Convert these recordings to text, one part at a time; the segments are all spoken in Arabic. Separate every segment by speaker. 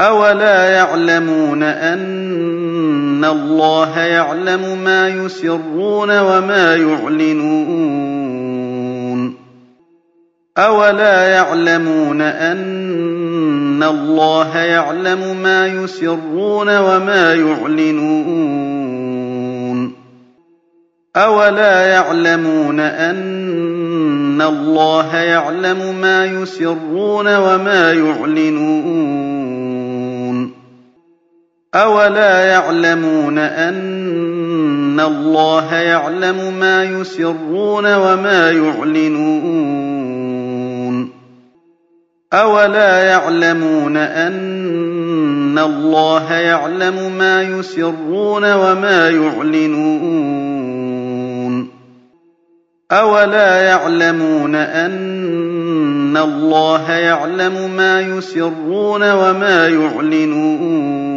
Speaker 1: أَوَلَا يَعْلَمُونَ أَنَّ اللَّهَ يَعْلَمُ مَا يُسِرُّونَ وَمَا يُعْلِنُونَ أَوَلَا يَعْلَمُونَ أَنَّ اللَّهَ يَعْلَمُ مَا يُسِرُّونَ وَمَا يُعْلِنُونَ أَوَلَا يَعْلَمُونَ أَنَّ اللَّهَ يَعْلَمُ مَا يُسِرُّونَ وَمَا يُعْلِنُونَ أَوَلَا يَعْلَمُونَ أَنَّ اللَّهَ يَعْلَمُ مَا يُسِرُّونَ وَمَا يُعْلِنُونَ أَوَلَا يَعْلَمُونَ أَنَّ اللَّهَ يَعْلَمُ مَا يُسِرُّونَ وَمَا يُعْلِنُونَ أَوَلَا يَعْلَمُونَ أَنَّ اللَّهَ يَعْلَمُ مَا يُسِرُّونَ وَمَا يُعْلِنُونَ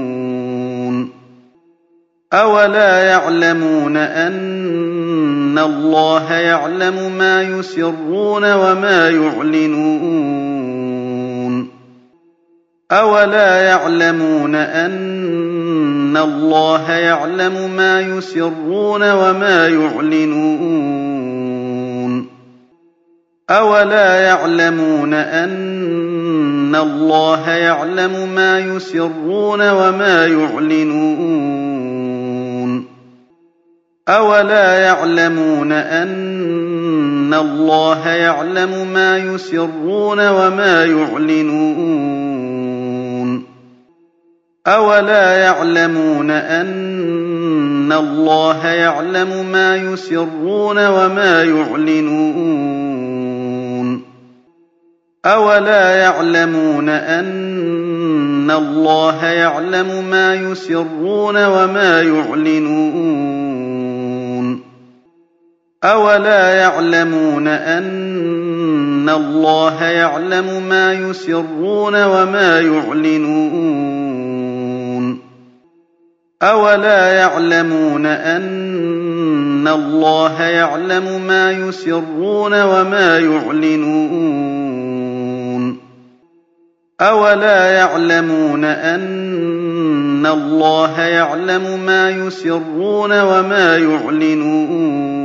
Speaker 1: أَوَلَا يَعْلَمُونَ أَنَّ اللَّهَ يَعْلَمُ مَا يُسِرُّونَ وَمَا يُعْلِنُونَ أَوَلَا يَعْلَمُونَ أَنَّ اللَّهَ يَعْلَمُ مَا يُسِرُّونَ وَمَا يُعْلِنُونَ أَوَلَا يَعْلَمُونَ أَنَّ اللَّهَ يَعْلَمُ مَا يُسِرُّونَ وَمَا يُعْلِنُونَ أَوَلَا يَعْلَمُونَ أَنَّ اللَّهَ يَعْلَمُ مَا يُسِرُّونَ وَمَا يُعْلِنُونَ أَوَلَا يَعْلَمُونَ أَنَّ اللَّهَ يَعْلَمُ مَا يُسِرُّونَ وَمَا يُعْلِنُونَ أَوَلَا يَعْلَمُونَ أَنَّ اللَّهَ يَعْلَمُ مَا يُسِرُّونَ وَمَا يُعْلِنُونَ أَوَلَا يَعْلَمُونَ أَنَّ اللَّهَ يَعْلَمُ مَا يُسِرُّونَ وَمَا يُعْلِنُونَ أَوَلَا يَعْلَمُونَ أَنَّ اللَّهَ يَعْلَمُ مَا يُسِرُّونَ وَمَا يُعْلِنُونَ أَوَلَا يَعْلَمُونَ أَنَّ اللَّهَ يَعْلَمُ مَا يُسِرُّونَ وَمَا يُعْلِنُونَ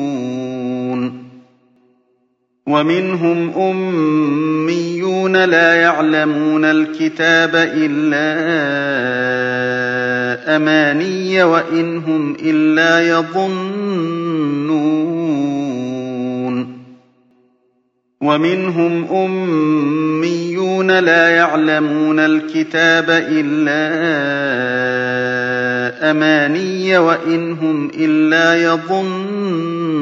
Speaker 1: ومنهم أميون لا يعلمون الكتاب إلا أماني وإن هم إلا يظنون. ومنهم أميون لا يعلمون الكتاب إلا أماني وإن هم إلا يظنون.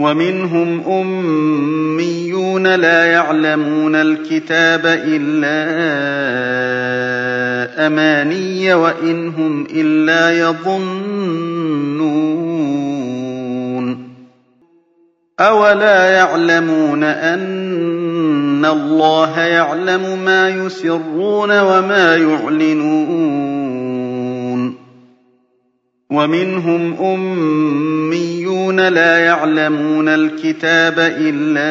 Speaker 1: ومنهم أميون لا يعلمون الكتاب إلا أماني وإن هم إلا يظنون. أولا يعلمون أن الله يعلم ما يسرون وما يعلنون. ومنهم أميون لا يعلمون الكتاب إلا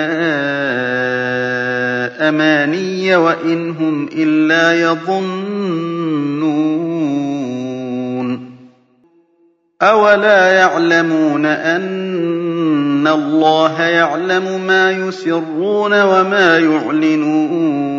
Speaker 1: أماني وإن هم إلا يظنون أولا يعلمون أن الله يعلم ما يسرون وما يعلنون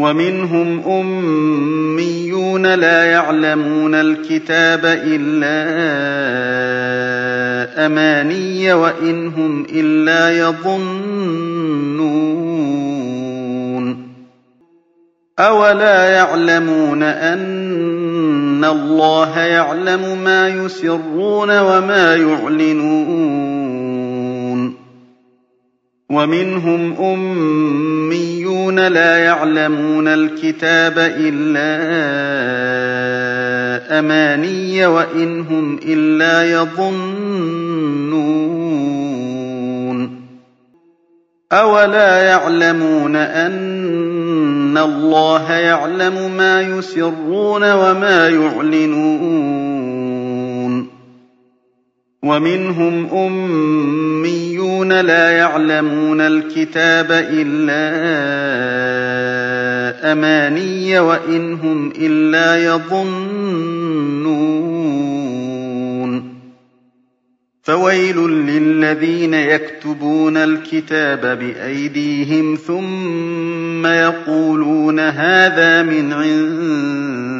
Speaker 1: ومنهم أميون لا يعلمون الكتاب إلا أماني وإن هم إلا يظنون. أولا يعلمون أن الله يعلم ما يسرون وما يعلنون. ومنهم أميون لا يعلمون الكتاب إلا أماني وإن هم إلا يظنون. أولا يعلمون أن الله يعلم ما يسرون وما يعلنون. ومنهم أميون لا يعلمون الكتاب إلا أماني وإن هم إلا يظنون. فويل للذين يكتبون الكتاب بأيديهم ثم يقولون هذا من عند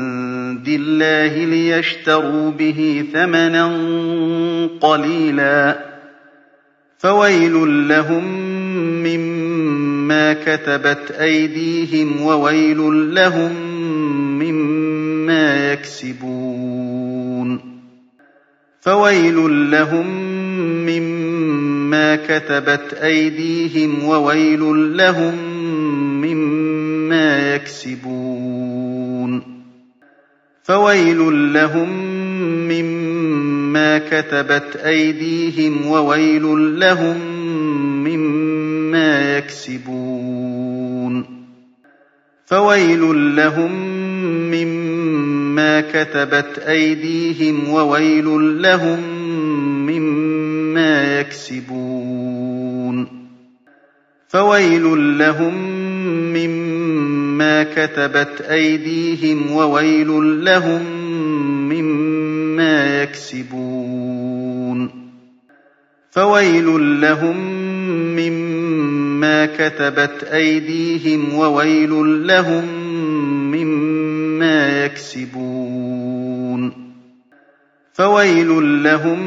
Speaker 1: اللَّهِ لِيَشْتَرُوا بِهِ ثَمَنًا قَلِيلًا فَوَيْلٌ لَّهُم مِّمَّا كَتَبَتْ أَيْدِيهِمْ وَوَيْلٌ لَّهُم مَّا يَكْسِبُونَ فَوَيْلٌ لَّهُم مِّمَّا كَتَبَتْ أَيْدِيهِمْ وَوَيْلٌ لَّهُم مِّمَّا يَكْسِبُونَ فَوَيْلٌ لَّهُم مِّمَّا كَتَبَتْ أَيْدِيهِمْ وَوَيْلٌ لَّهُم مِّمَّا يَكْسِبُونَ. فَوَيْلٌ لَّهُم مِّمَّا مَا كَتَبَتْ أَيْدِيهِمْ وَوَيْلٌ لَّهُم مِّمَّا يَكْسِبُونَ. فويل لهم مما كتبت أيديهم وويل لهم مما يكسبون فويل لهم مما كتبت أيديهم وويل لهم مما يكسبون فويل لهم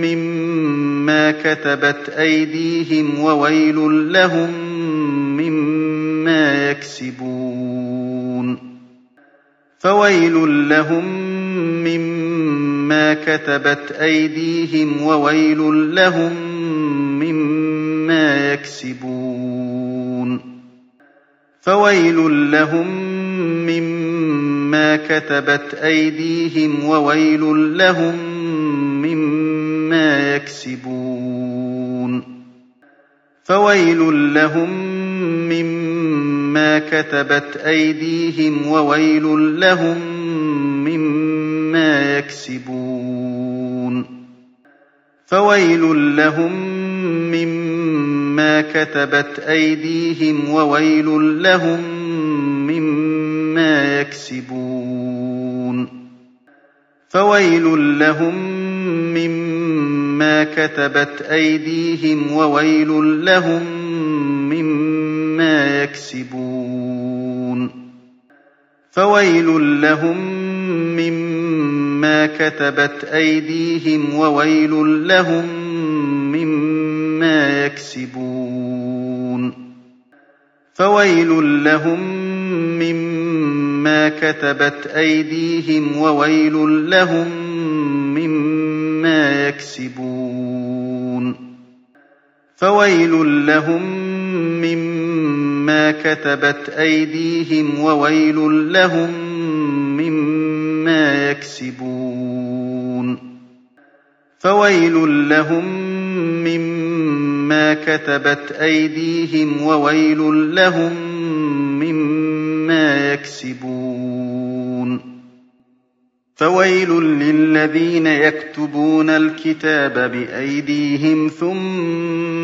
Speaker 1: مما كتبت أيديهم وويل لهم مما يكسبون فويل لهم مما كتبت أيديهم وويل لهم مما يكسبون. فويل لهم مما كتبت أيديهم وويل لهم مما يكسبون. فويل لهم مما كتبت أيديهم وويل لهم مما يكسبون. فويل لهم مما كتبت أيديهم وويل لهم مما يكسبون. فويل لهم مما كتبت أيديهم وويل لهم يكسبون. فويل لهم مما كتبت أيديهم وويل لهم مما يكسبون. فويل لهم مما كتبت أيديهم وويل لهم مما يكسبون. فويل لهم مما كتبت أيديهم وويل لهم مما يكسبون فويل لهم مما كتبت أيديهم وويل لهم مما يكسبون فويل للذين يكتبون الكتاب بأيديهم ثم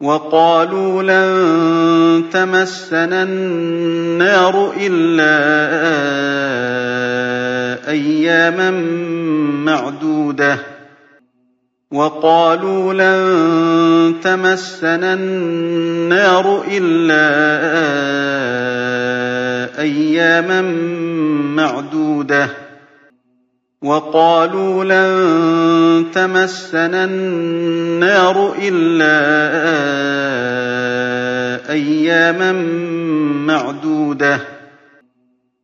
Speaker 1: وَقَالُوا لَن تَمَسَّنَا النَّارُ إِلَّا أَيَّامًا مَّعْدُودَةً. وَقَالُوا لَن تَمَسَّنَا النَّارُ إِلَّا أَيَّامًا مَّعْدُودَةً. وَقَالُوا لَن تَمَسَّنَا النَّارُ إِلَّا أَيَّامًا مَّعْدُودَةً.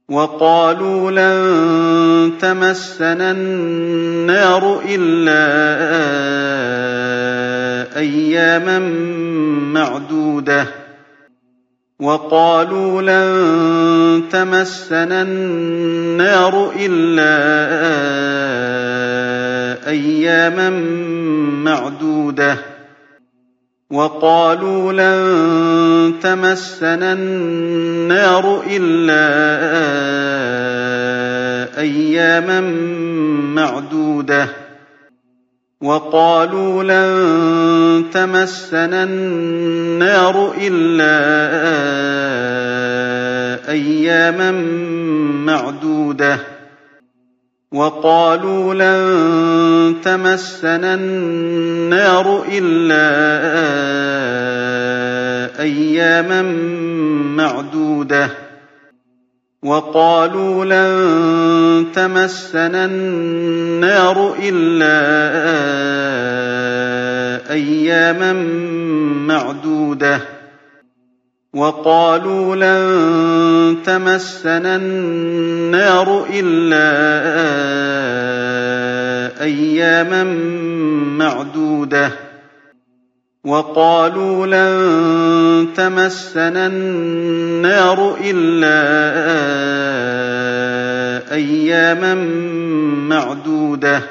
Speaker 1: وَقَالُوا لَن تَمَسَّنَا النَّارُ إِلَّا أَيَّامًا مَّعْدُودَةً. وَقَالُوا لَن تَمَسَّنَا النَّارُ إِلَّا أَيَّامًا مَّعْدُودَةً. وَقَالُوا لَن تَمَسَّنَا النَّارُ إِلَّا أَيَّامًا مَّعْدُودَةً. وَقَالُوا لَن تَمَسَّنَا النَّارُ إِلَّا أَيَّامًا مَّعْدُودَةً. وَقَالُوا لَن تَمَسَّنَا النَّارُ إِلَّا أَيَّامًا مَّعْدُودَةً. وَقَالُوا لَن تَمَسَّنَا النَّارُ إِلَّا أَيَّامًا مَّعْدُودَةً. وَقَالُوا لَن تَمَسَّنَا النَّارُ إِلَّا أَيَّامًا مَّعْدُودَةً. وَقَالُوا لَن تَمَسَّنَا النَّارُ إِلَّا أَيَّامًا مَّعْدُودَةً.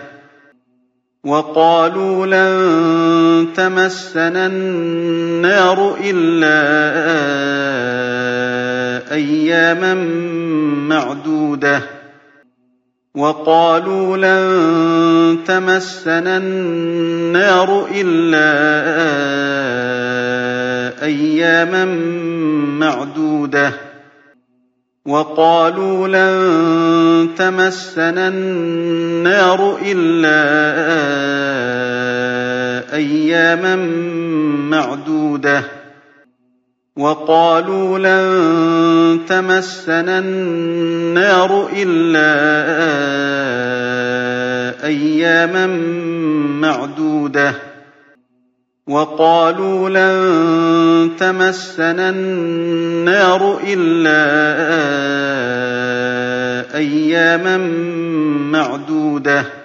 Speaker 1: وَقَالُوا لَن تَمَسَّنَا النَّارُ إِلَّا أَيَّامًا مَّعْدُودَةً. وَقَالُوا لَن تَمَسَّنَا النَّارُ إِلَّا أَيَّامًا مَّعْدُودَةً. وَقَالُوا لَن تَمَسَّنَا النَّارُ إِلَّا أَيَّامًا مَّعْدُودَةً. وَقَالُوا لَن تَمَسَّنَا النَّارُ إِلَّا أَيَّامًا مَّعْدُودَةً. وَقَالُوا لَن تَمَسَّنَا النَّارُ إِلَّا أَيَّامًا مَّعْدُودَةً.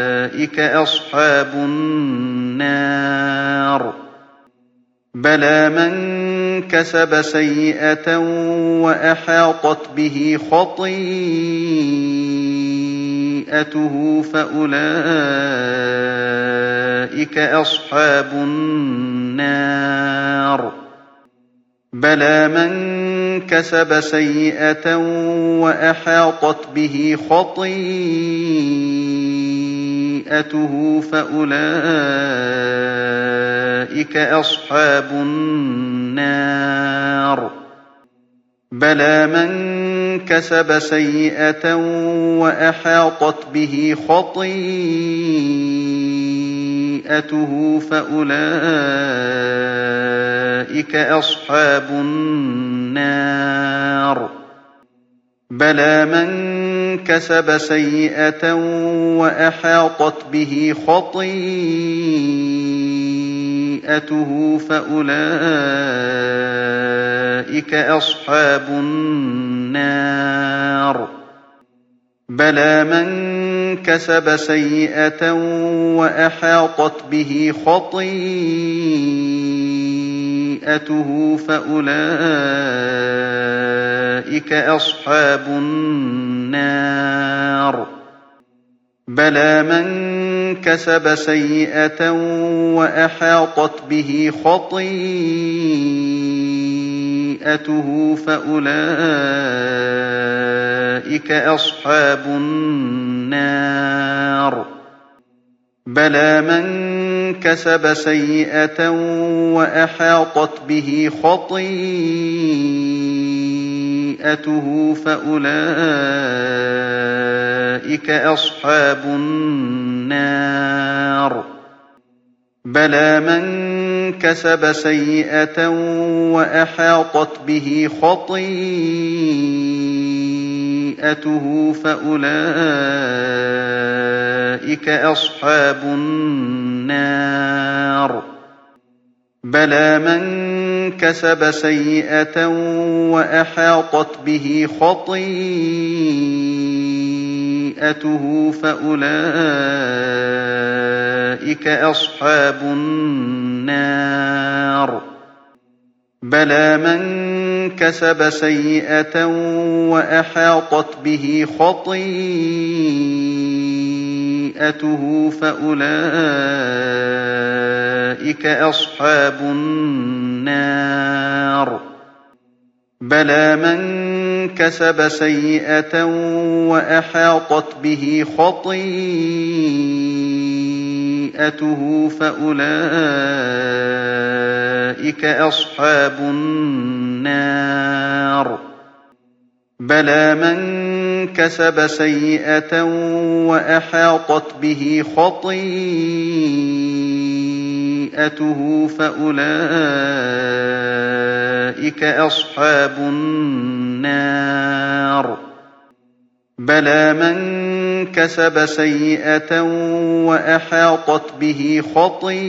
Speaker 1: أَصْحَابُ النَّارِ. بَلَىٰ مَن كَسَبَ سَيِّئَةً وَأَحَاطَتْ بِهِ خَطِيئَتُهُ فَأُولَٰئِكَ أَصْحَابُ النَّارِ. بَلَىٰ مَن كَسَبَ سَيِّئَةً وَأَحَاطَتْ بِهِ خَطِيئَتُهُ فَأُولَٰئِكَ أَصْحَابُ النَّارِ. بَلَىٰ مَن كَسَبَ سَيِّئَةً وَأَحَاطَتْ بِهِ خَطِيئَتُهُ فَأُولَٰئِكَ أَصْحَابُ النَّارِ. بَلَىٰ مَن كَسَبَ سَيِّئَةً وَأَحَاطَتْ بِهِ خَطِيئَتُهُ فَأُولَٰئِكَ أَصْحَابُ النَّارِ. بَلَىٰ مَن كَسَبَ سَيِّئَةً وَأَحَاطَتْ بِهِ خَطِيئَتُهُ فَأُولَٰئِكَ أَصْحَابُ النَّارِ. بَلَىٰ مَن كَسَبَ سَيِّئَةً وَأَحَاطَتْ بِهِ خَطِيئَتُهُ فَأُولَٰئِكَ أَصْحَابُ النَّارِ. بَلَىٰ مَن كَسَبَ سَيِّئَةً وَأَحَاطَتْ بِهِ خَطِيئَتُهُ فَأُولَٰئِكَ أَصْحَابُ النَّارِ. بَلَىٰ مَن كَسَبَ سَيِّئَةً وَأَحَاطَتْ بِهِ خَطِيئَتُهُ فَأُولَٰئِكَ أَصْحَابُ النَّارِ. بَلَىٰ مَن كَسَبَ سَيِّئَةً وَأَحَاطَتْ بِهِ خَطِيئَتُهُ فَأُولَٰئِكَ أَصْحَابُ النَّارِ. بَلَىٰ مَن كَسَبَ سَيِّئَةً وَأَحَاطَتْ بِهِ خَطِيئَتُهُ فَأُولَٰئِكَ أُولَٰئِكَ أَصْحَابُ النَّارِ بَلَىٰ مَن كَسَبَ سَيِّئَةً وَأَحَاطَتْ بِهِ خَطِيئَتُهُ فَأُولَٰئِكَ أَصْحَابُ النَّارِ. بَلَىٰ مَن كَسَبَ سَيِّئَةً وَأَحَاطَتْ بِهِ خَطِيئَتُهُ فَأُولَٰئِكَ أَصْحَابُ النَّارِ. بَلَىٰ مَن كَسَبَ سَيِّئَةً وَأَحَاطَتْ بِهِ خَطِيئَتُهُ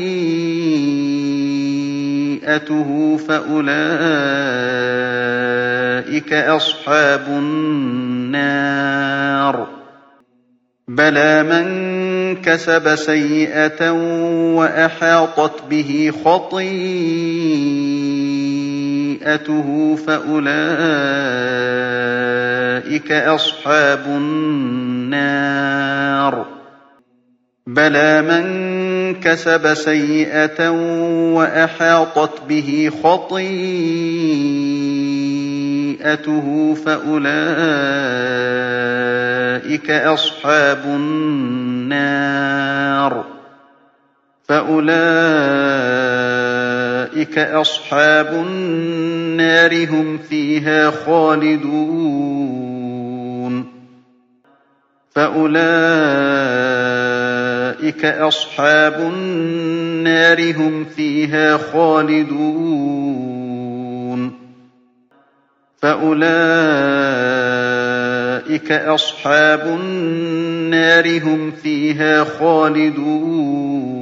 Speaker 1: فَأُولَٰئِكَ أَصْحَابُ النَّارِ. بَلَىٰ مَن كَسَبَ سَيِّئَةً وَأَحَاطَتْ بِهِ خَطِيئَتُهُ فَأُولَٰئِكَ أَصْحَابُ النَّارِ. بَلَىٰ مَن كَسَبَ سَيِّئَةً وَأَحَاطَتْ بِهِ خَطِيئَتُهُ فَأُولَٰئِكَ أَصْحَابُ النَّارِ. فَأُولَٰئِكَ أَصْحَابُ النَّارِ هُمْ فِيهَا خَالِدُونَ فَأُولَٰئِكَ أَصْحَابُ النَّارِ هُمْ فِيهَا خَالِدُونَ فَأُولَٰئِكَ أَصْحَابُ النَّارِ هُمْ فِيهَا خَالِدُونَ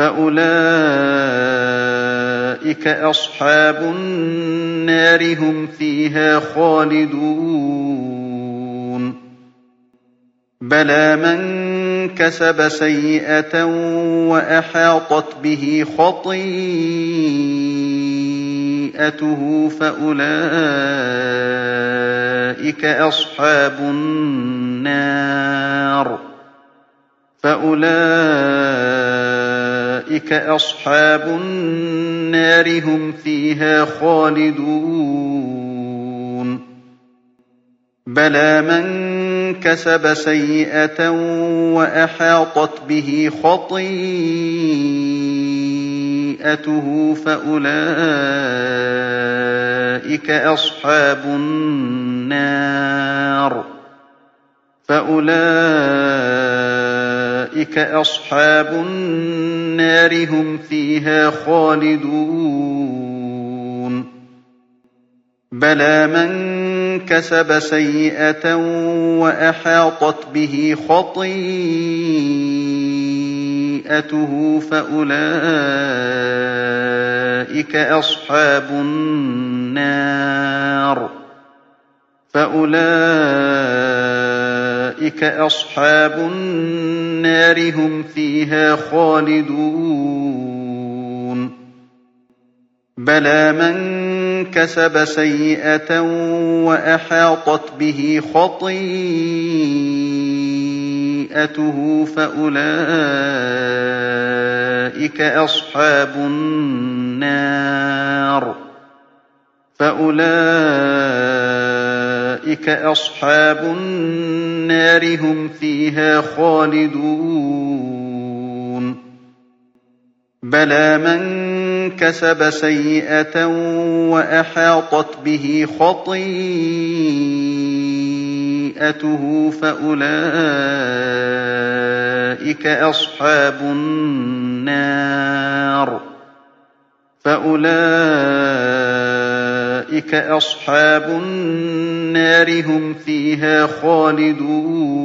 Speaker 1: فَأُولَٰئِكَ أَصْحَابُ النَّارِ هُمْ فِيهَا خَالِدُونَ بَلَىٰ مَن كَسَبَ سَيِّئَةً وَأَحَاطَتْ بِهِ خَطِيئَتُهُ فَأُولَٰئِكَ أَصْحَابُ النَّارِ فَأُولَٰئِكَ أَصْحَابُ النَّارِ هُمْ فِيهَا خَالِدُونَ بَلَىٰ مَن كَسَبَ سَيِّئَةً وَأَحَاطَتْ بِهِ خَطِيئَتُهُ فَأُولَٰئِكَ أَصْحَابُ النَّارِ فَأُولَٰئِكَ أَصْحَابُ النَّارِ هُمْ فِيهَا خَالِدُونَ بَلَىٰ مَن كَسَبَ سَيِّئَةً وَأَحَاطَتْ بِهِ خَطِيئَتُهُ فَأُولَٰئِكَ أَصْحَابُ النَّارِ فَأُولَٰئِكَ أَصْحَابُ النَّارِ هُمْ فِيهَا خَالِدُونَ. بَلَىٰ مَن كَسَبَ سَيِّئَةً وَأَحَاطَتْ بِهِ خَطِيئَتُهُ فَأُولَٰئِكَ أَصْحَابُ النَّارِ. فَأُولَٰئِكَ أَصْحَابُ النَّارِ هُمْ فِيهَا خَالِدُونَ بَلَىٰ مَن كَسَبَ سَيِّئَةً وَأَحَاطَتْ بِهِ خَطِيئَتُهُ فَأُولَٰئِكَ أَصْحَابُ النَّارِ فَأُولَٰئِكَ أَصْحَابُ النَّارِ هُمْ فِيهَا خَالِدُونَ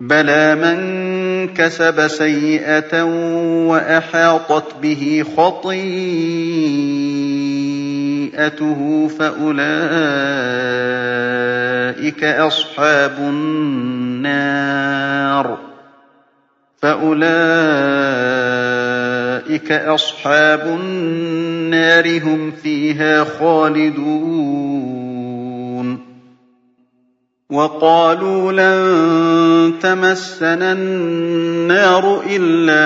Speaker 1: بَلَىٰ مَن كَسَبَ سَيِّئَةً وَأَحَاطَتْ بِهِ خَطِيئَتُهُ فَأُولَٰئِكَ أَصْحَابُ النَّارِ فَأُولَٰئِكَ أَصْحَابُ النَّارِ هُمْ فِيهَا خَالِدُونَ وَقَالُوا لَن تَمَسَّنَا النَّارُ إِلَّا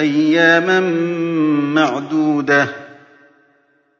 Speaker 1: أَيَّامًا مَّعْدُودَةً ۚ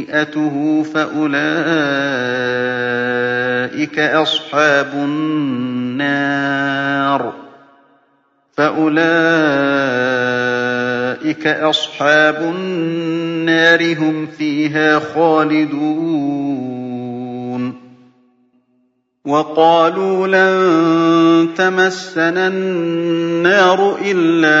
Speaker 1: خَطِيئَتُهُ فَأُولَٰئِكَ أَصْحَابُ النَّارِ. فَأُولَٰئِكَ أَصْحَابُ النَّارِ هُمْ فِيهَا خَالِدُونَ. وَقَالُوا لَن تَمَسَّنَا النَّارُ إِلَّا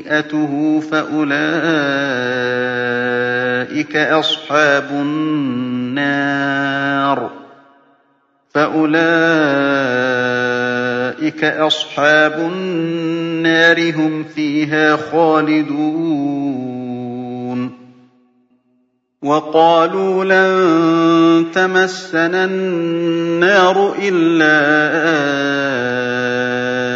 Speaker 1: خَطِيئَتُهُ فَأُولَٰئِكَ أَصْحَابُ النَّارِ. فَأُولَٰئِكَ أَصْحَابُ النَّارِ هُمْ فِيهَا خَالِدُونَ. وَقَالُوا لَن تَمَسَّنَا النَّارُ إِلَّا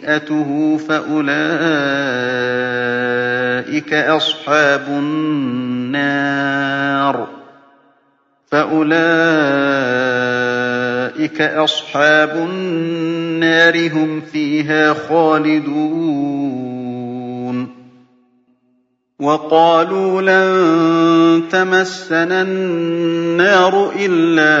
Speaker 1: خَطِيئَتُهُ فَأُولَٰئِكَ أَصْحَابُ النَّارِ. فَأُولَٰئِكَ أَصْحَابُ النَّارِ هُمْ فِيهَا خَالِدُونَ. وَقَالُوا لَن تَمَسَّنَا النَّارُ إِلَّا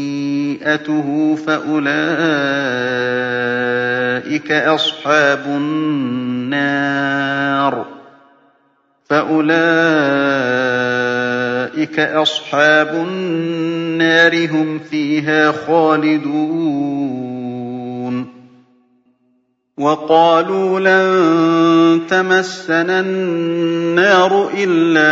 Speaker 1: خَطِيئَتُهُ فَأُولَٰئِكَ أَصْحَابُ النَّارِ. فَأُولَٰئِكَ أَصْحَابُ النَّارِ هُمْ فِيهَا خَالِدُونَ. وَقَالُوا لَن تَمَسَّنَا النَّارُ إِلَّا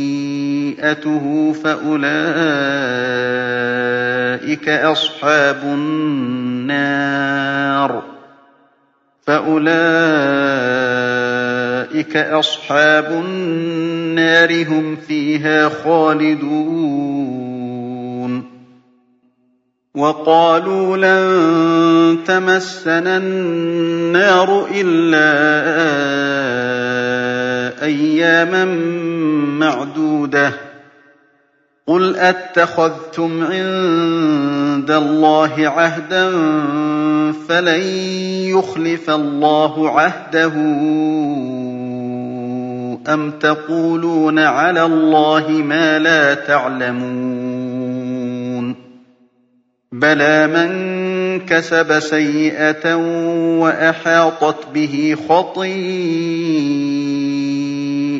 Speaker 1: خَطِيئَتُهُ فَأُولَٰئِكَ أَصْحَابُ النَّارِ. فَأُولَٰئِكَ أَصْحَابُ النَّارِ هُمْ فِيهَا خَالِدُونَ. وَقَالُوا لَن تَمَسَّنَا النَّارُ إِلَّا أَيَّامًا مَّعْدُودَةً ۚ. قُلْ أَتَّخَذْتُمْ عِندَ اللَّهِ عَهْدًا فَلَن يُخْلِفَ اللَّهُ عَهْدَهُ أَمْ تَقُولُونَ عَلَى اللَّهِ مَا لَا تَعْلَمُونَ. بَلَىٰ مَن كَسَبَ سَيِّئَةً وَأَحَاطَتْ بِهِ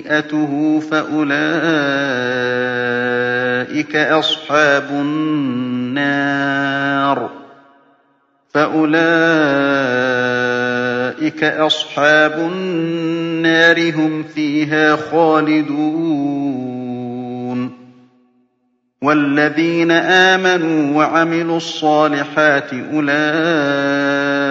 Speaker 1: خَطِيئَتُهُ فَأُولَٰئِكَ أَصْحَابُ النَّارِ فَأُولَٰئِكَ أَصْحَابُ النَّارِ هُمْ فِيهَا خَالِدُونَ وَالَّذِينَ آمَنُوا وَعَمِلُوا الصَّالِحَاتِ أُولَٰئِكَ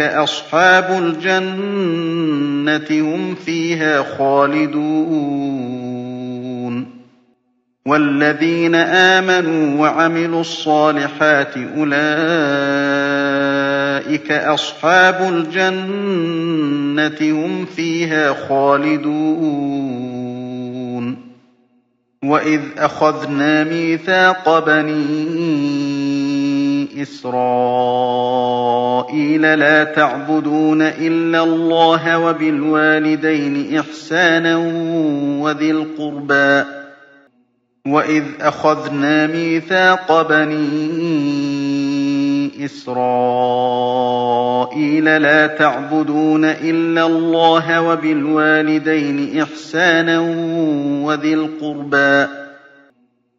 Speaker 1: أَصْحَابُ الْجَنَّةِ ۖ هُمْ فِيهَا خَالِدُونَ وَالَّذِينَ آمَنُوا وَعَمِلُوا الصَّالِحَاتِ أُولَٰئِكَ أَصْحَابُ الْجَنَّةِ ۖ هُمْ فِيهَا خَالِدُونَ وَإِذْ أَخَذْنَا مِيثَاقَ بَنِي إِسْرَائِيلَ لَا تَعْبُدُونَ إِلَّا اللَّهَ وَبِالْوَالِدَيْنِ إِحْسَانًا وَذِي الْقُرْبَىٰ. وَإِذْ أَخَذْنَا مِيثَاقَ بَنِي إِسْرَائِيلَ لَا تَعْبُدُونَ إِلَّا اللَّهَ وَبِالْوَالِدَيْنِ إِحْسَانًا وَذِي الْقُرْبَىٰ.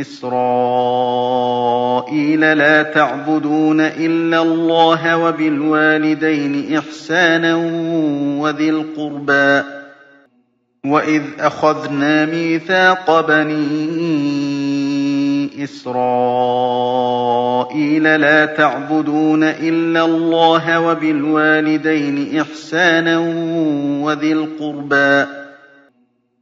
Speaker 1: إِسْرَائِيلَ لَا تَعْبُدُونَ إِلَّا اللَّهَ وَبِالْوَالِدَيْنِ إِحْسَانًا وَذِي الْقُرْبَىٰ وَإِذْ أَخَذْنَا مِيثَاقَ بَنِي إِسْرَائِيلَ لَا تَعْبُدُونَ إِلَّا اللَّهَ وَبِالْوَالِدَيْنِ إِحْسَانًا وَذِي الْقُرْبَىٰ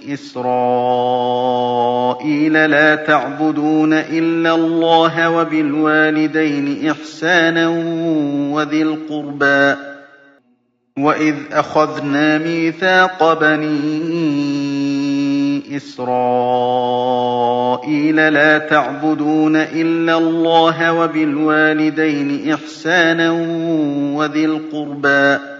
Speaker 1: بَنِي إِسْرَائِيلَ لَا تَعْبُدُونَ إِلَّا اللَّهَ وَبِالْوَالِدَيْنِ إِحْسَانًا وَذِي الْقُرْبَىٰ وَإِذْ أَخَذْنَا مِيثَاقَ بَنِي إِسْرَائِيلَ لَا تَعْبُدُونَ إِلَّا اللَّهَ وَبِالْوَالِدَيْنِ إِحْسَانًا وَذِي الْقُرْبَىٰ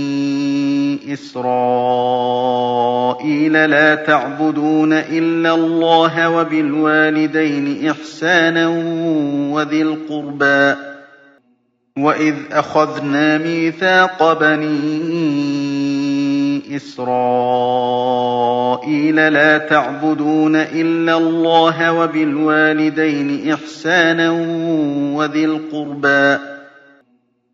Speaker 1: إِسْرَائِيلَ لَا تَعْبُدُونَ إِلَّا اللَّهَ وَبِالْوَالِدَيْنِ إِحْسَانًا وَذِي الْقُرْبَىٰ وَإِذْ أَخَذْنَا مِيثَاقَ بَنِي إِسْرَائِيلَ لَا تَعْبُدُونَ إِلَّا اللَّهَ وَبِالْوَالِدَيْنِ إِحْسَانًا وَذِي الْقُرْبَىٰ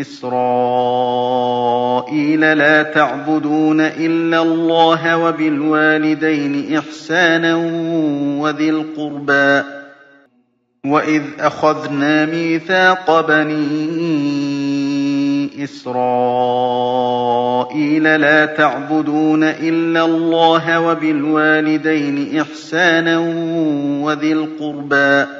Speaker 1: إسرائيل لا تعبدون إلا الله وبالوالدين إحسانا وذي القربى وإذ أخذنا ميثاق بني إسرائيل لا تعبدون إلا الله وبالوالدين إحسانا وذي القربى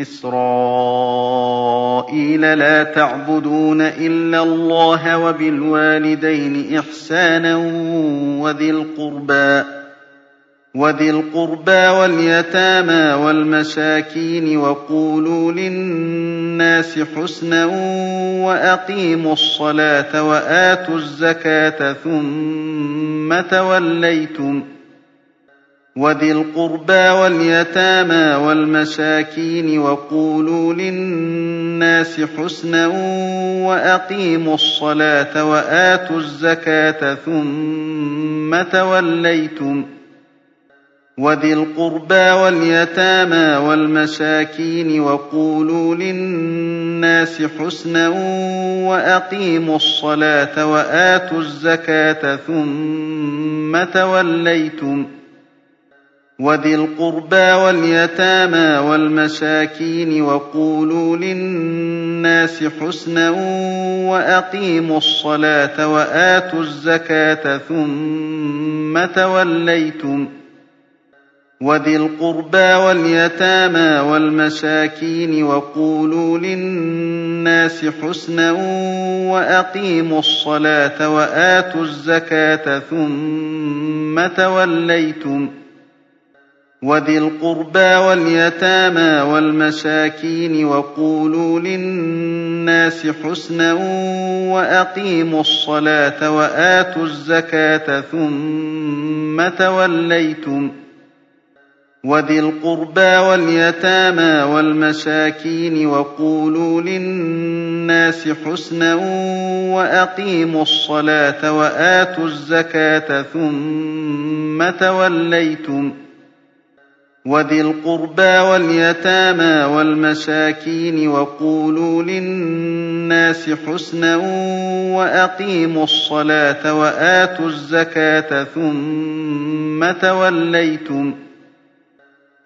Speaker 1: إسرائيل لا تعبدون إلا الله وبالوالدين إحسانا وذي القربى وذي القربى واليتامى والمساكين وقولوا للناس حسنا وأقيموا الصلاة وآتوا الزكاة ثم توليتم وذي القربى واليتامى والمساكين وقولوا للناس حسنا وأقيموا الصلاة وآتوا الزكاة ثم توليتم وذي القربى واليتامى والمساكين وقولوا للناس حسنا وأقيموا الصلاة وآتوا الزكاة ثم توليتم وذي القربى واليتامى والمساكين وقولوا للناس حسنا وأقيموا الصلاة وآتوا الزكاة ثم توليتم وذي القربى واليتامى والمساكين وقولوا للناس حسنا وأقيموا الصلاة وآتوا الزكاة ثم توليتم وذي القربى واليتامى والمساكين وقولوا للناس حسنا وأقيموا الصلاة وآتوا الزكاة ثم توليتم. وذي القربى واليتامى والمساكين وقولوا للناس حسنا وأقيموا الصلاة وآتوا الزكاة ثم توليتم. وذي القربى واليتامى والمساكين وقولوا للناس حسنا وأقيموا الصلاة وآتوا الزكاة ثم توليتم.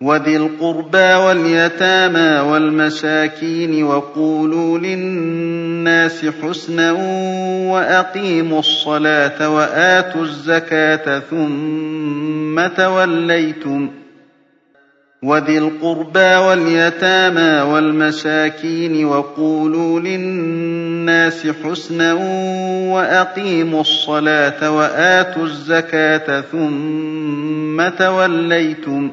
Speaker 1: وذي القربى واليتامى والمساكين وقولوا للناس حسنا وأقيموا الصلاة وآتوا الزكاة ثم توليتم. وذي القربى واليتامى والمساكين وقولوا للناس حسنا وأقيموا الصلاة وآتوا الزكاة ثم توليتم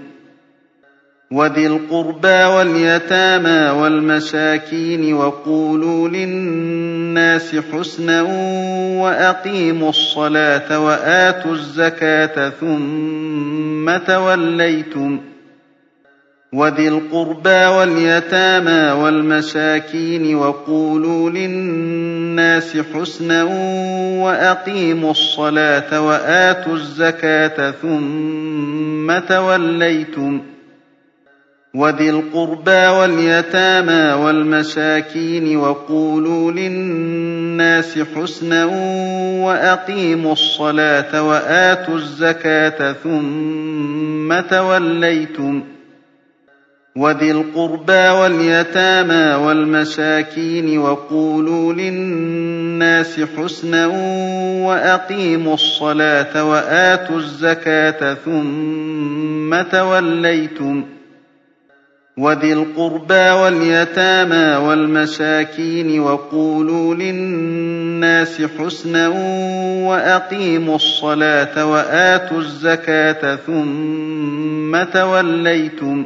Speaker 1: وذي القربى واليتامى والمساكين وقولوا للناس حسنا وأقيموا الصلاة وآتوا الزكاة ثم توليتم وذي القربى واليتامى والمساكين وقولوا للناس حسنا وأقيموا الصلاة وآتوا الزكاة ثم توليتم. وذي القربى واليتامى والمساكين وقولوا للناس حسنا وأقيموا الصلاة وآتوا الزكاة ثم توليتم. وذي القربى واليتامى والمساكين وقولوا للناس حسنا وأقيموا الصلاة وآتوا الزكاة ثم توليتم وذي القربى واليتامى والمساكين وقولوا للناس حسنا وأقيموا الصلاة وآتوا الزكاة ثم توليتم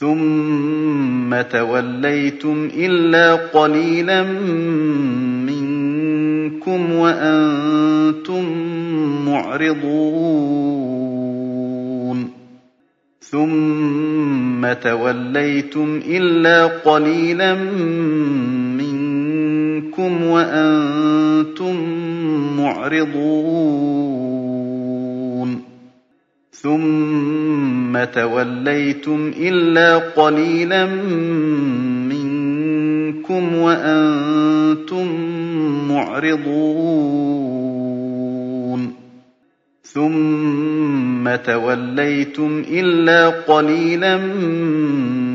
Speaker 1: ثم توليتم إلا قليلا منكم وأنتم معرضون ثم توليتم إلا قليلا منكم وأنتم معرضون ثم توليتم إلا قليلا منكم وأنتم معرضون. ثم توليتم إلا قليلا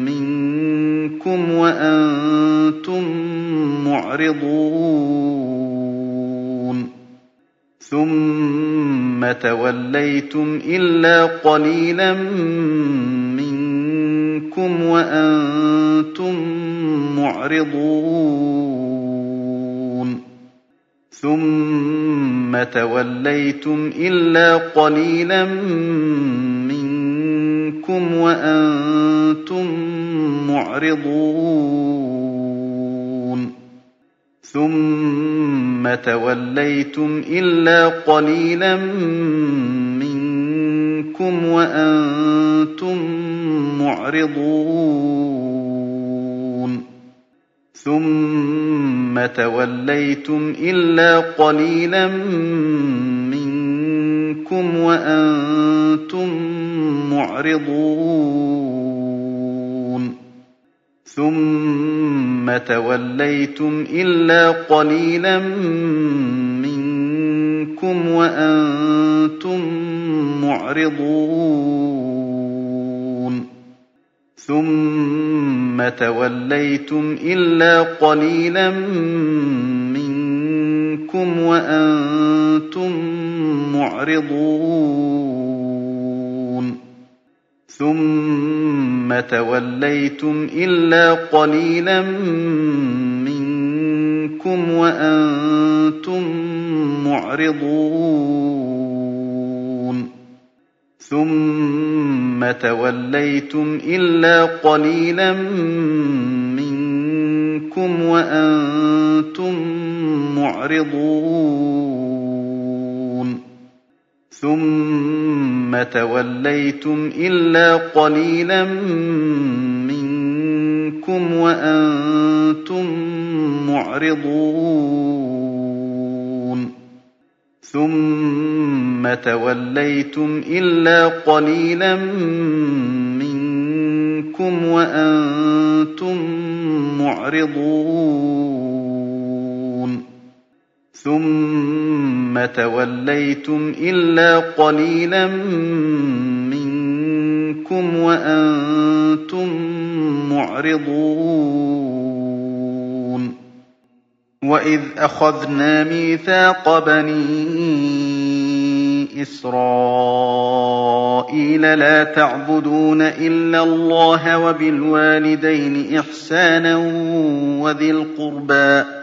Speaker 1: منكم وأنتم معرضون. ثم توليتم إلا قليلا منكم وأنتم معرضون. ثم توليتم إلا قليلا منكم وأنتم معرضون. ثم توليتم إلا قليلا منكم وأنتم معرضون. ثم توليتم إلا قليلا منكم وأنتم معرضون. ثم توليتم إلا قليلا منكم وأنتم معرضون. ثم توليتم إلا قليلا منكم وأنتم معرضون. ثم توليتم إلا قليلا منكم وأنتم معرضون. ثم توليتم إلا قليلا منكم وأنتم معرضون. ثم توليتم إلا قليلا منكم وأنتم معرضون. ثم توليتم إلا قليلا منكم وأنتم معرضون. ثم توليتم إلا قليلا منكم وأنتم معرضون وإذ أخذنا ميثاق بني إسرائيل لا تعبدون إلا الله وبالوالدين إحسانا وذي القربى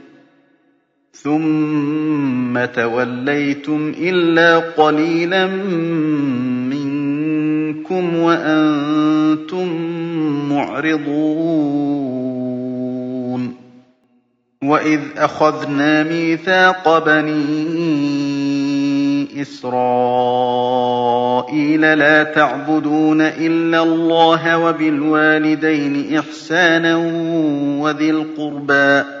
Speaker 1: ثم توليتم إلا قليلا منكم وأنتم معرضون وَإِذْ أَخَذْنَا مِيثَاقَ بَنِي إِسْرَائِيلَ لَا تَعْبُدُونَ إِلَّا اللَّهَ وَبِالْوَالِدَيْنِ إِحْسَانًا وَذِي الْقُرْبَىٰ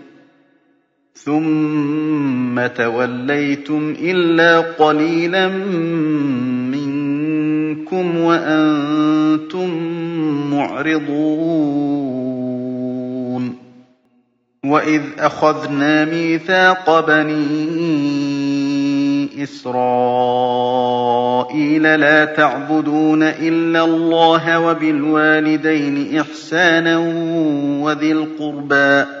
Speaker 1: إِلَّا قَلِيلًا مِّنكُمْ وَأَنتُم مُّعْرِضُونَ وَإِذْ أَخَذْنَا مِيثَاقَ بَنِي إِسْرَائِيلَ لَا تَعْبُدُونَ إِلَّا اللَّهَ وَبِالْوَالِدَيْنِ إِحْسَانًا وَذِي الْقُرْبَىٰ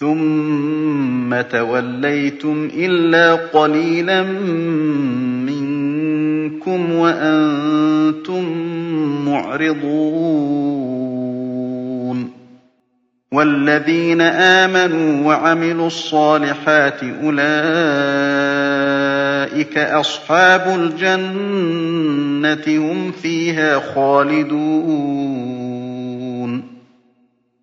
Speaker 1: ثُمَّ تَوَلَّيْتُمْ إِلَّا قَلِيلًا مِّنكُمْ وَأَنتُم مُّعْرِضُونَ. وَالَّذِينَ آمَنُوا وَعَمِلُوا الصَّالِحَاتِ أُولَٰئِكَ أَصْحَابُ الْجَنَّةِ ۖ هُمْ فِيهَا خَالِدُونَ.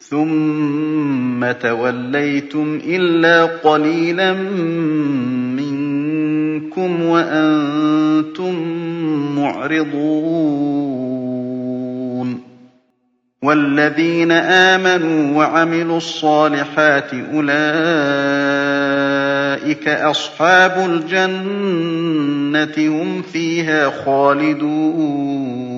Speaker 1: ثُمَّ تَوَلَّيْتُمْ إِلَّا قَلِيلًا مِّنكُمْ وَأَنتُم مُّعْرِضُونَ وَالَّذِينَ آمَنُوا وَعَمِلُوا الصَّالِحَاتِ أُولَٰئِكَ أَصْحَابُ الْجَنَّةِ ۖ هُمْ فِيهَا خَالِدُونَ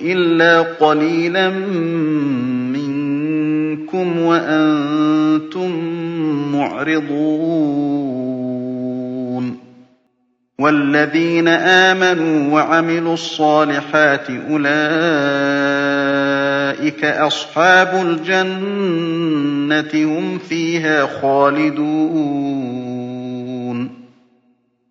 Speaker 1: إِلَّا قَلِيلًا مِّنكُمْ وَأَنتُم مُّعْرِضُونَ. وَالَّذِينَ آمَنُوا وَعَمِلُوا الصَّالِحَاتِ أُولَٰئِكَ أَصْحَابُ الْجَنَّةِ ۖ هُمْ فِيهَا خَالِدُونَ.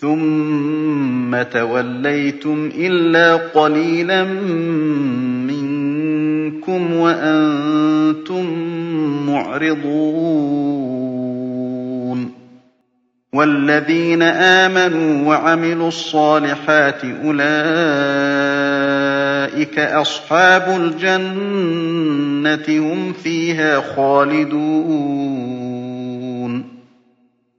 Speaker 1: ثم توليتم إلا قليلا منكم وأنتم معرضون. والذين آمنوا وعملوا الصالحات أولئك أصحاب الجنة هم فيها خالدون.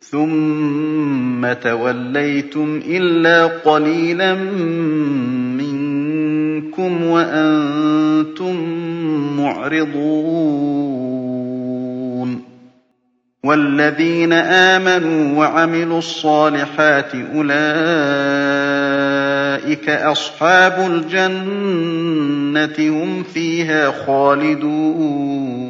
Speaker 1: ثم توليتم إلا قليلا منكم وأنتم معرضون والذين آمنوا وعملوا الصالحات أولئك أصحاب الجنة هم فيها خالدون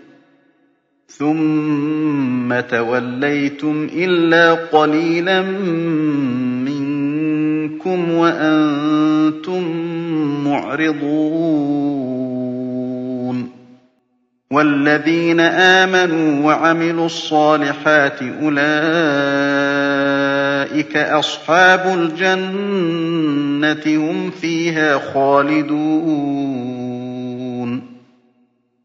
Speaker 1: ثم توليتم إلا قليلا منكم وأنتم معرضون. والذين آمنوا وعملوا الصالحات أولئك أصحاب الجنة هم فيها خالدون.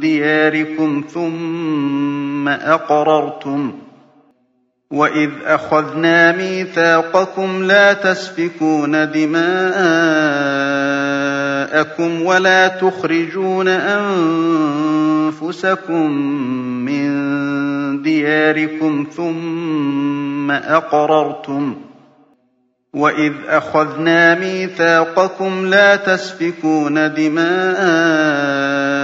Speaker 1: دياركم ثم أقررتم وإذ أخذنا ميثاقكم لا تسفكون دماءكم ولا تخرجون أنفسكم من دياركم ثم أقررتم وإذ أخذنا ميثاقكم لا تسفكون دماءكم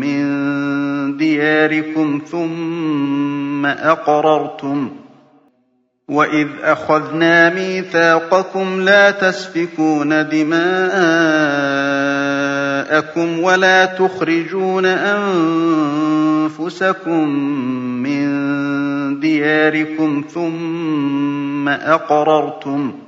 Speaker 1: مِّن دِيَارِكُمْ ثُمَّ أَقْرَرْتُمْ وَإِذْ أَخَذْنَا مِيثَاقَكُمْ لَا تَسْفِكُونَ دِمَاءَكُمْ وَلَا تُخْرِجُونَ أَنفُسَكُم مِّن دِيَارِكُمْ ثُمَّ أَقْرَرْتُمْ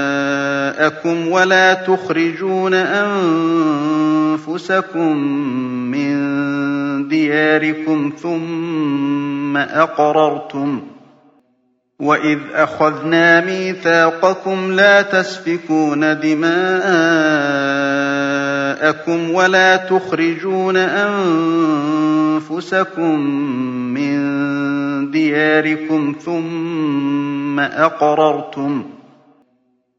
Speaker 1: وَلَا تُخْرِجُونَ أَنفُسَكُم مِّن دِيَارِكُمْ ثُمَّ أَقْرَرْتُمْ وَإِذْ أَخَذْنَا مِيثَاقَكُمْ لَا تَسْفِكُونَ دِمَاءَكُمْ وَلَا تُخْرِجُونَ أَنفُسَكُم مِّن دِيَارِكُمْ ثُمَّ أَقْرَرْتُمْ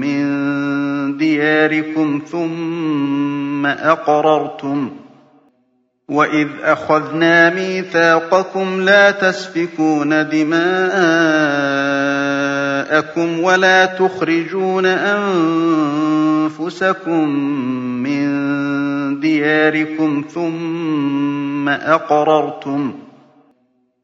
Speaker 1: مِّن دِيَارِكُمْ ثُمَّ أَقْرَرْتُمْ وَإِذْ أَخَذْنَا مِيثَاقَكُمْ لَا تَسْفِكُونَ دِمَاءَكُمْ وَلَا تُخْرِجُونَ أَنفُسَكُم مِّن دِيَارِكُمْ ثُمَّ أَقْرَرْتُمْ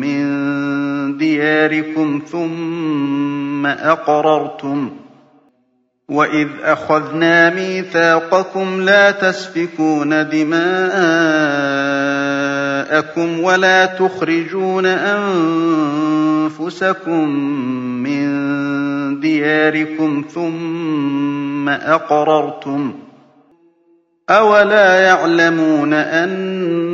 Speaker 1: مِّن دِيَارِكُمْ ثُمَّ أَقْرَرْتُمْ وَإِذْ أَخَذْنَا مِيثَاقَكُمْ لَا تَسْفِكُونَ دِمَاءَكُمْ وَلَا تُخْرِجُونَ أَنفُسَكُم مِّن دِيَارِكُمْ ثُمَّ أَقْرَرْتُمْ ۚ أَوَلَا يَعْلَمُونَ أَنَّ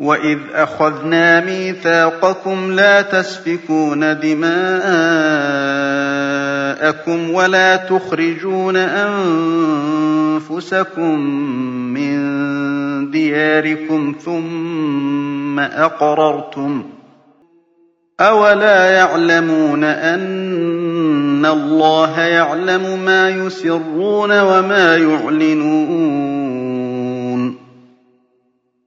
Speaker 1: وَإِذْ أَخَذْنَا مِيثَاقَكُمْ لَا تَسْفِكُونَ دِمَاءَكُمْ وَلَا تُخْرِجُونَ أَنفُسَكُم مِّن دِيَارِكُمْ ثُمَّ أَقْرَرْتُمْ ۚ أَوَلَا يَعْلَمُونَ أَنَّ اللَّهَ يَعْلَمُ مَا يُسِرُّونَ وَمَا يُعْلِنُونَ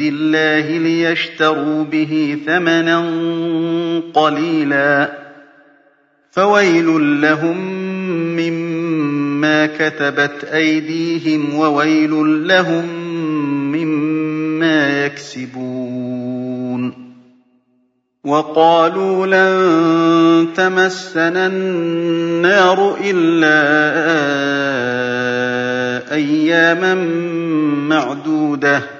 Speaker 1: اللَّهِ لِيَشْتَرُوا بِهِ ثَمَنًا قَلِيلًا ۖ فَوَيْلٌ لَّهُم مِّمَّا كَتَبَتْ أَيْدِيهِمْ وَوَيْلٌ لَّهُم مِّمَّا يَكْسِبُونَ وَقَالُوا لَن تَمَسَّنَا النَّارُ إِلَّا أَيَّامًا مَّعْدُودَةً ۚ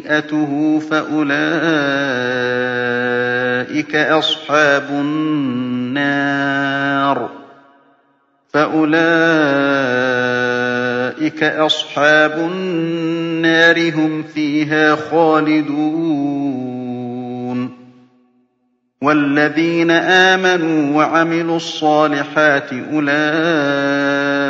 Speaker 1: خَطِيئَتُهُ فَأُولَٰئِكَ أَصْحَابُ النَّارِ. فَأُولَٰئِكَ أَصْحَابُ النَّارِ ۖ هُمْ فِيهَا خَالِدُونَ. وَالَّذِينَ آمَنُوا وَعَمِلُوا الصَّالِحَاتِ أُولَٰئِكَ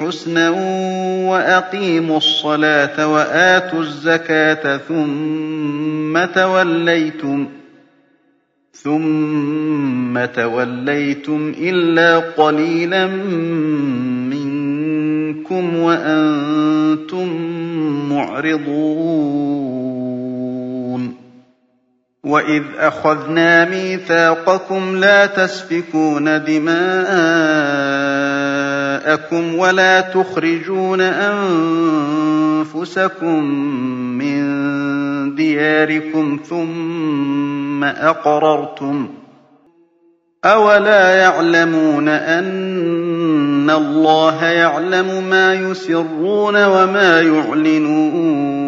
Speaker 1: حُسْنًا وَأَقِيمُوا الصَّلَاةَ وَآتُوا الزَّكَاةَ ثُمَّ تَوَلَّيْتُمْ إِلَّا قَلِيلًا مِّنكُمْ وَأَنتُم مُّعْرِضُونَ وَإِذْ أَخَذْنَا مِيثَاقَكُمْ لَا تَسْفِكُونَ دِمَاءَكُمْ وَلَا تُخْرِجُونَ أَنفُسَكُم مِّن دِيَارِكُمْ ثُمَّ أَقْرَرْتُمْ ۚ أَوَلَا يَعْلَمُونَ أَنَّ اللَّهَ يَعْلَمُ مَا يُسِرُّونَ وَمَا يُعْلِنُونَ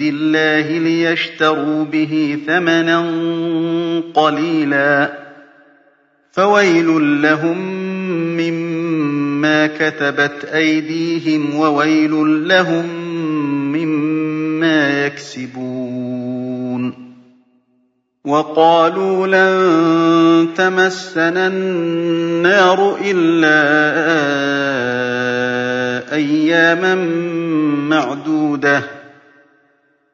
Speaker 1: اللَّهِ لِيَشْتَرُوا بِهِ ثَمَنًا قَلِيلًا ۖ فَوَيْلٌ لَّهُم مِّمَّا كَتَبَتْ أَيْدِيهِمْ وَوَيْلٌ لَّهُم مِّمَّا يَكْسِبُونَ وَقَالُوا لَن تَمَسَّنَا النَّارُ إِلَّا أَيَّامًا مَّعْدُودَةً ۚ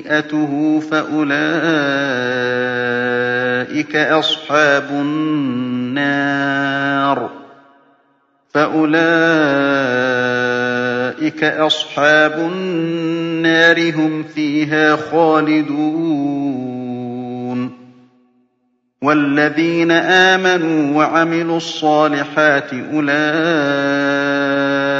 Speaker 1: خَطِيئَتُهُ فَأُولَٰئِكَ أَصْحَابُ النَّارِ. فَأُولَٰئِكَ أَصْحَابُ النَّارِ ۖ هُمْ فِيهَا خَالِدُونَ. وَالَّذِينَ آمَنُوا وَعَمِلُوا الصَّالِحَاتِ أُولَٰئِكَ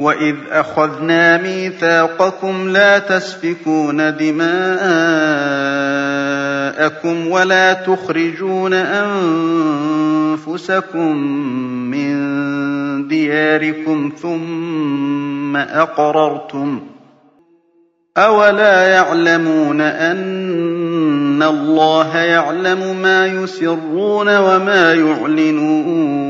Speaker 1: وَإِذْ أَخَذْنَا مِيثَاقَكُمْ لَا تَسْفِكُونَ دِمَاءَكُمْ وَلَا تُخْرِجُونَ أَنفُسَكُم مِّن دِيَارِكُمْ ثُمَّ أَقْرَرْتُمْ ۚ أَوَلَا يَعْلَمُونَ أَنَّ اللَّهَ يَعْلَمُ مَا يُسِرُّونَ وَمَا يُعْلِنُونَ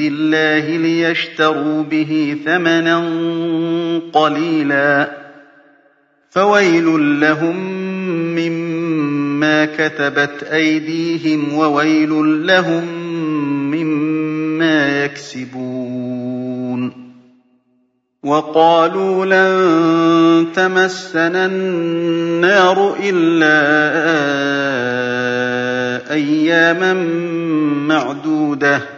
Speaker 1: اللَّهِ لِيَشْتَرُوا بِهِ ثَمَنًا قَلِيلًا ۖ فَوَيْلٌ لَّهُم مِّمَّا كَتَبَتْ أَيْدِيهِمْ وَوَيْلٌ لَّهُم مِّمَّا يَكْسِبُونَ وَقَالُوا لَن تَمَسَّنَا النَّارُ إِلَّا أَيَّامًا مَّعْدُودَةً ۚ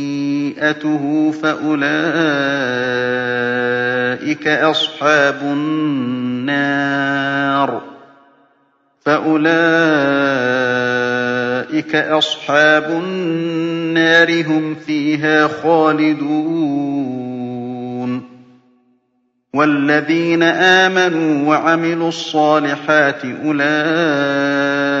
Speaker 1: خَطِيئَتُهُ فَأُولَٰئِكَ أَصْحَابُ النَّارِ. فَأُولَٰئِكَ أَصْحَابُ النَّارِ ۖ هُمْ فِيهَا خَالِدُونَ. وَالَّذِينَ آمَنُوا وَعَمِلُوا الصَّالِحَاتِ أُولَٰئِكَ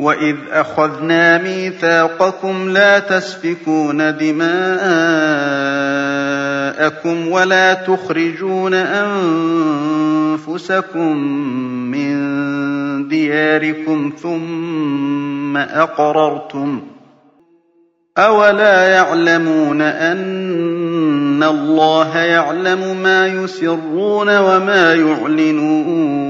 Speaker 1: وَإِذْ أَخَذْنَا مِيثَاقَكُمْ لَا تَسْفِكُونَ دِمَاءَكُمْ وَلَا تُخْرِجُونَ أَنفُسَكُم مِّن دِيَارِكُمْ ثُمَّ أَقْرَرْتُمْ ۚ أَوَلَا يَعْلَمُونَ أَنَّ اللَّهَ يَعْلَمُ مَا يُسِرُّونَ وَمَا يُعْلِنُونَ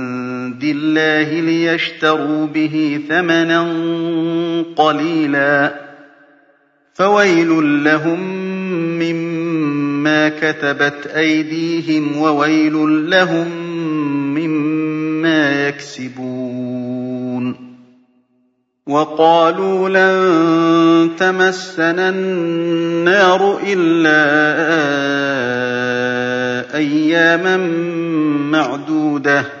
Speaker 1: اللَّهِ لِيَشْتَرُوا بِهِ ثَمَنًا قَلِيلًا ۖ فَوَيْلٌ لَّهُم مِّمَّا كَتَبَتْ أَيْدِيهِمْ وَوَيْلٌ لَّهُم مِّمَّا يَكْسِبُونَ وَقَالُوا لَن تَمَسَّنَا النَّارُ إِلَّا أَيَّامًا مَّعْدُودَةً ۚ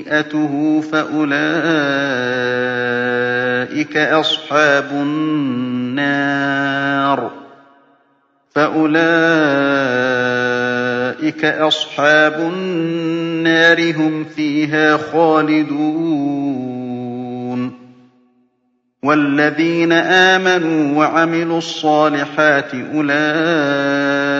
Speaker 1: خَطِيئَتُهُ فَأُولَٰئِكَ أَصْحَابُ النَّارِ ۖ هُمْ فِيهَا خَالِدُونَ. وَالَّذِينَ آمَنُوا وَعَمِلُوا الصَّالِحَاتِ أُولَٰئِكَ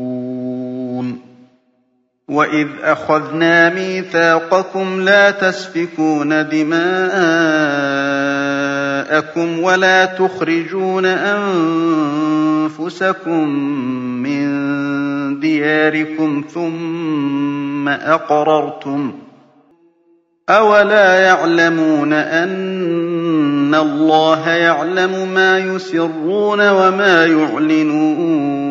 Speaker 1: وَإِذْ أَخَذْنَا مِيثَاقَكُمْ لَا تَسْفِكُونَ دِمَاءَكُمْ وَلَا تُخْرِجُونَ أَنفُسَكُم مِّن دِيَارِكُمْ ثُمَّ أَقْرَرْتُمْ ۚ أَوَلَا يَعْلَمُونَ أَنَّ اللَّهَ يَعْلَمُ مَا يُسِرُّونَ وَمَا يُعْلِنُونَ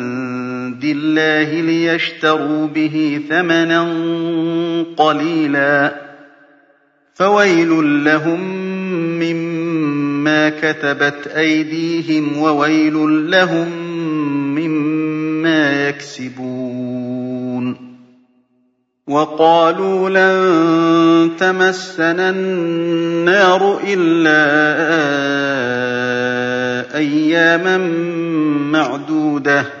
Speaker 1: الله ليشتروا به ثمنا قليلا فويل لهم مما كتبت أيديهم وويل لهم مما يكسبون وقالوا لن تمسنا النار إلا أياما معدودة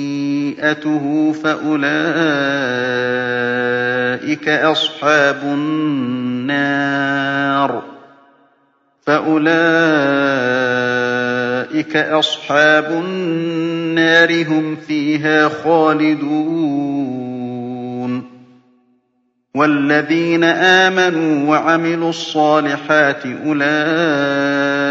Speaker 1: خطيئته فأولئك أصحاب النار. فأولئك أصحاب النار هم فيها خالدون. والذين آمنوا وعملوا الصالحات أولئك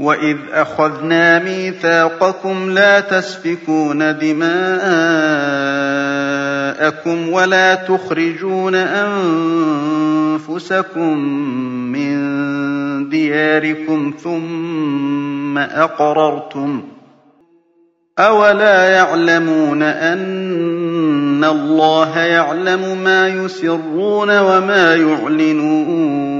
Speaker 1: وإذ أخذنا ميثاقكم لا تسفكون دماءكم ولا تخرجون أنفسكم من دياركم ثم أقررتم أولا يعلمون أن الله يعلم ما يسرون وما يعلنون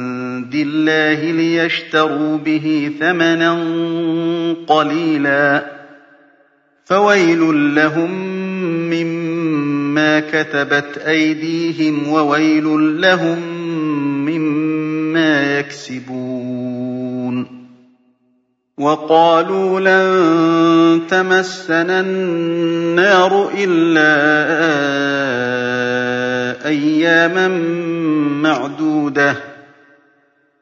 Speaker 1: الله ليشتروا به ثمنا قليلا. فويل لهم مما كتبت أيديهم وويل لهم مما يكسبون. وقالوا لن تمسنا النار إلا أياما معدودة.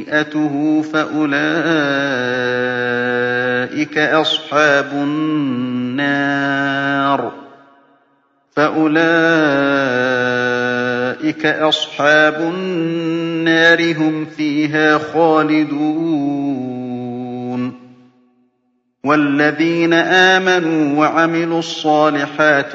Speaker 1: خطيئته فأولئك أصحاب النار. فأولئك أصحاب النار هم فيها خالدون. والذين آمنوا وعملوا الصالحات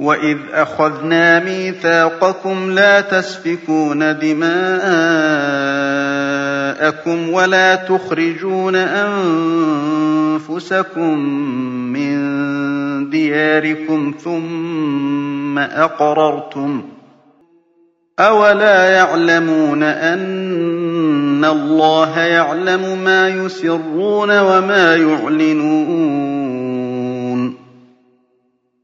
Speaker 1: وإذ أخذنا ميثاقكم لا تسفكون دماءكم ولا تخرجون أنفسكم من دياركم ثم أقررتم أولا يعلمون أن الله يعلم ما يسرون وما يعلنون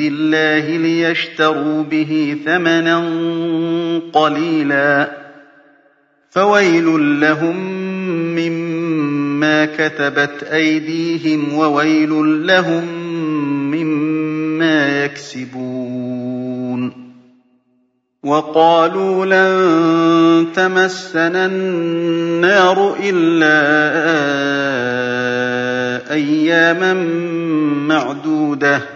Speaker 1: الله ليشتروا به ثمنا قليلا. فويل لهم مما كتبت أيديهم وويل لهم مما يكسبون. وقالوا لن تمسنا النار إلا أياما معدودة.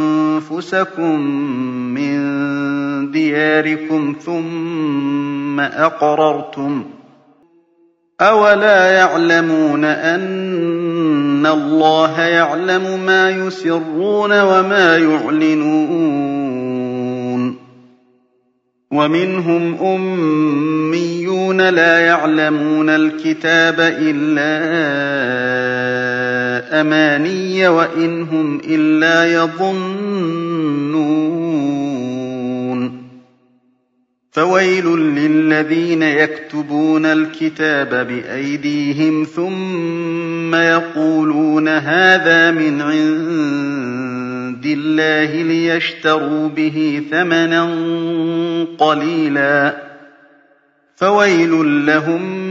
Speaker 1: من دياركم ثم أقررتم أولا يعلمون أن الله يعلم ما يسرون وما يعلنون ومنهم أميون لا يعلمون الكتاب إلا أماني وإن هم إلا يظنون. فويل للذين يكتبون الكتاب بأيديهم ثم يقولون هذا من عند الله ليشتروا به ثمنا قليلا. فويل لهم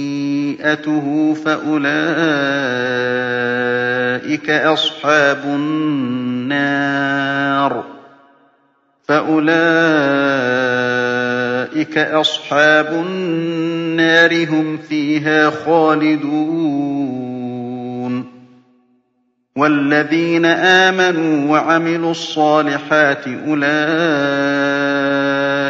Speaker 1: خَطِيئَتُهُ فَأُولَٰئِكَ أَصْحَابُ النَّارِ. فَأُولَٰئِكَ أَصْحَابُ النَّارِ ۖ هُمْ فِيهَا خَالِدُونَ. وَالَّذِينَ آمَنُوا وَعَمِلُوا الصَّالِحَاتِ أُولَٰئِكَ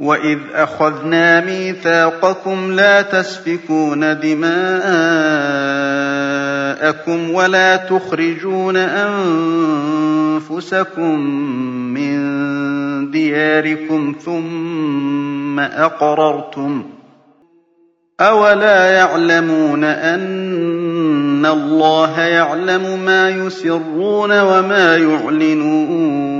Speaker 1: وَإِذْ أَخَذْنَا مِيثَاقَكُمْ لَا تَسْفِكُونَ دِمَاءَكُمْ وَلَا تُخْرِجُونَ أَنفُسَكُم مِّن دِيَارِكُمْ ثُمَّ أَقْرَرْتُمْ ۚ أَوَلَا يَعْلَمُونَ أَنَّ اللَّهَ يَعْلَمُ مَا يُسِرُّونَ وَمَا يُعْلِنُونَ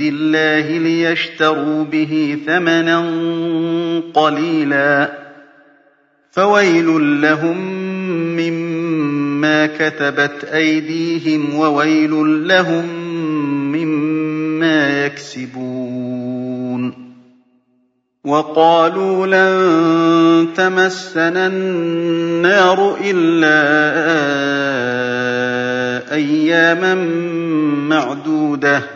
Speaker 1: اللَّهِ لِيَشْتَرُوا بِهِ ثَمَنًا قَلِيلًا ۖ فَوَيْلٌ لَّهُم مِّمَّا كَتَبَتْ أَيْدِيهِمْ وَوَيْلٌ لَّهُم مِّمَّا يَكْسِبُونَ وَقَالُوا لَن تَمَسَّنَا النَّارُ إِلَّا أَيَّامًا مَّعْدُودَةً ۚ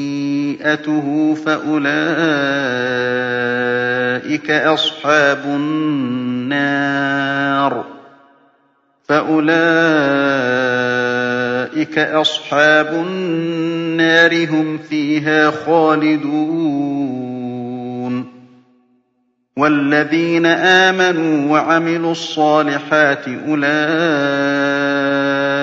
Speaker 1: خَطِيئَتُهُ فَأُولَٰئِكَ أَصْحَابُ النَّارِ. فَأُولَٰئِكَ أَصْحَابُ النَّارِ ۖ هُمْ فِيهَا خَالِدُونَ. وَالَّذِينَ آمَنُوا وَعَمِلُوا الصَّالِحَاتِ أُولَٰئِكَ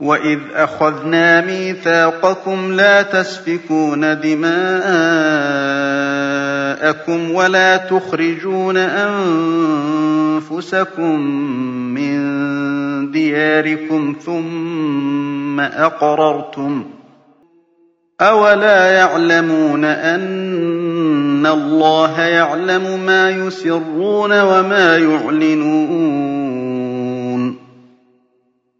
Speaker 1: وَإِذْ أَخَذْنَا مِيثَاقَكُمْ لَا تَسْفِكُونَ دِمَاءَكُمْ وَلَا تُخْرِجُونَ أَنفُسَكُم مِّن دِيَارِكُمْ ثُمَّ أَقْرَرْتُمْ ۚ أَوَلَا يَعْلَمُونَ أَنَّ اللَّهَ يَعْلَمُ مَا يُسِرُّونَ وَمَا يُعْلِنُونَ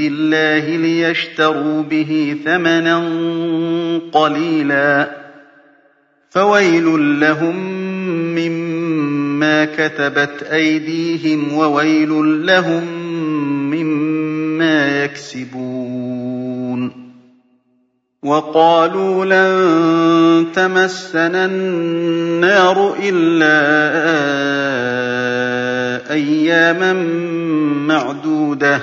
Speaker 1: اللَّهِ لِيَشْتَرُوا بِهِ ثَمَنًا قَلِيلًا ۖ فَوَيْلٌ لَّهُم مِّمَّا كَتَبَتْ أَيْدِيهِمْ وَوَيْلٌ لَّهُم مِّمَّا يَكْسِبُونَ وَقَالُوا لَن تَمَسَّنَا النَّارُ إِلَّا أَيَّامًا مَّعْدُودَةً ۚ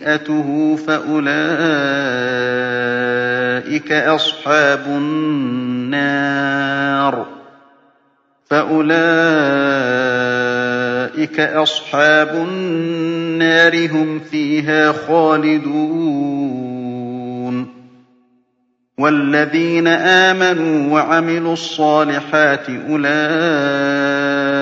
Speaker 1: خَطِيئَتُهُ فَأُولَٰئِكَ أَصْحَابُ النَّارِ. فَأُولَٰئِكَ أَصْحَابُ النَّارِ ۖ هُمْ فِيهَا خَالِدُونَ. وَالَّذِينَ آمَنُوا وَعَمِلُوا الصَّالِحَاتِ أُولَٰئِكَ